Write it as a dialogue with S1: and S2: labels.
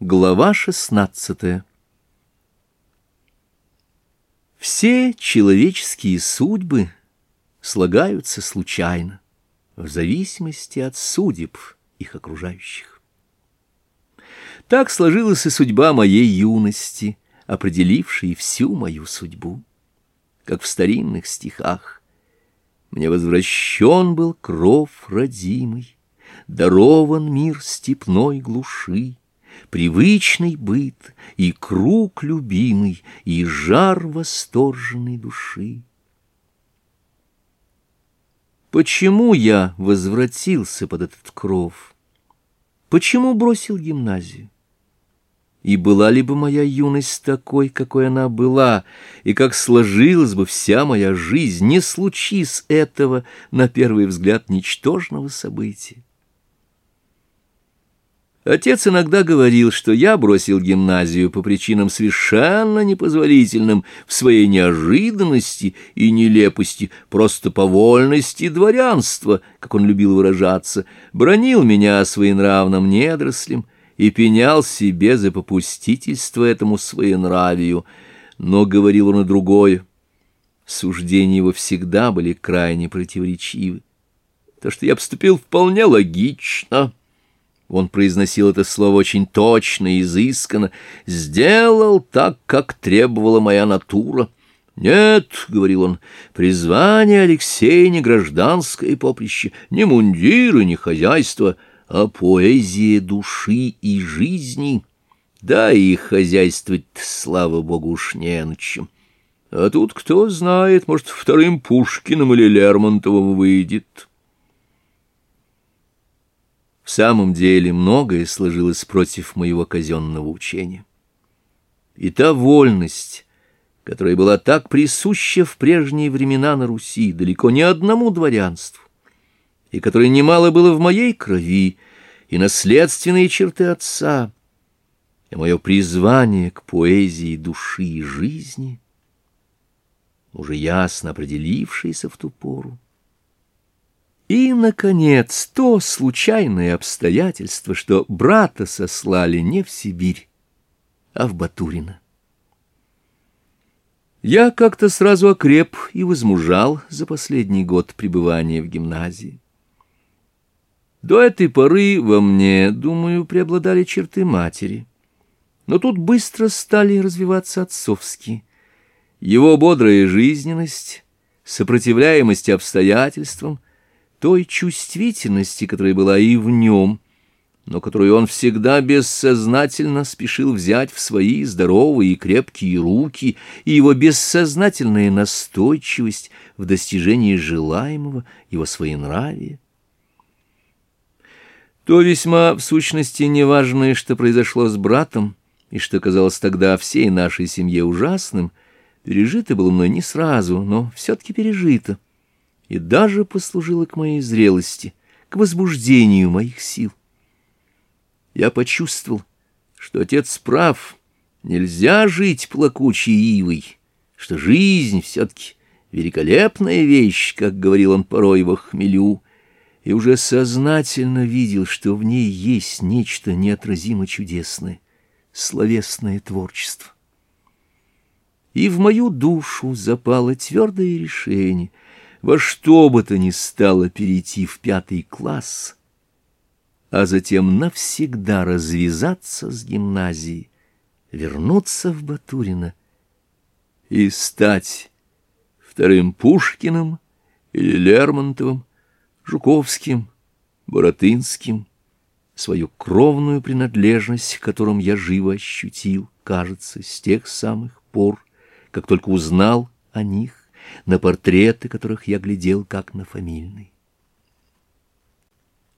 S1: Глава 16 Все человеческие судьбы слагаются случайно, в зависимости от судеб их окружающих. Так сложилась и судьба моей юности, определившей всю мою судьбу, как в старинных стихах. Мне возвращен был кров родимый, дарован мир степной глуши, привычный быт, и круг любимый, и жар восторженной души. Почему я возвратился под этот кров? Почему бросил гимназию? И была ли бы моя юность такой, какой она была, и как сложилась бы вся моя жизнь, не случись этого, на первый взгляд, ничтожного события? Отец иногда говорил, что я бросил гимназию по причинам совершенно непозволительным в своей неожиданности и нелепости, просто по вольности дворянства, как он любил выражаться, бронил меня своенравным недорослем и пенял себе за попустительство этому своенравию. Но говорил он и другое. Суждения его всегда были крайне противоречивы. То, что я поступил вполне логично — он произносил это слово очень точно и изысканно, сделал так, как требовала моя натура. «Нет», — говорил он, — «призвание Алексея не гражданское поприще, не мундиры, не хозяйство, а поэзия души и жизни. Да и хозяйствовать, слава богу, уж не чем. А тут, кто знает, может, вторым Пушкиным или Лермонтовым выйдет» самом деле многое сложилось против моего казенного учения. И та вольность, которая была так присуща в прежние времена на Руси далеко не одному дворянству, и которой немало было в моей крови, и наследственные черты отца, и мое призвание к поэзии души и жизни, уже ясно определившееся в ту пору. И, наконец, то случайное обстоятельство, что брата сослали не в Сибирь, а в Батурино. Я как-то сразу окреп и возмужал за последний год пребывания в гимназии. До этой поры во мне, думаю, преобладали черты матери. Но тут быстро стали развиваться отцовские. Его бодрая жизненность, сопротивляемость обстоятельствам — той чувствительности, которая была и в нем, но которую он всегда бессознательно спешил взять в свои здоровые и крепкие руки, и его бессознательная настойчивость в достижении желаемого, его своенравия. То весьма, в сущности, неважное, что произошло с братом, и что казалось тогда всей нашей семье ужасным, пережито было мной не сразу, но все-таки пережито и даже послужило к моей зрелости, к возбуждению моих сил. Я почувствовал, что отец прав, нельзя жить плакучей ивой, что жизнь все-таки великолепная вещь, как говорил он порой во хмелю, и уже сознательно видел, что в ней есть нечто неотразимо чудесное, словесное творчество. И в мою душу запало твердое решение — во что бы то ни стало перейти в пятый класс, а затем навсегда развязаться с гимназии, вернуться в Батурино и стать вторым Пушкиным или Лермонтовым, Жуковским, Боротынским, свою кровную принадлежность, которым я живо ощутил, кажется, с тех самых пор, как только узнал о них на портреты которых я глядел как на фамильный.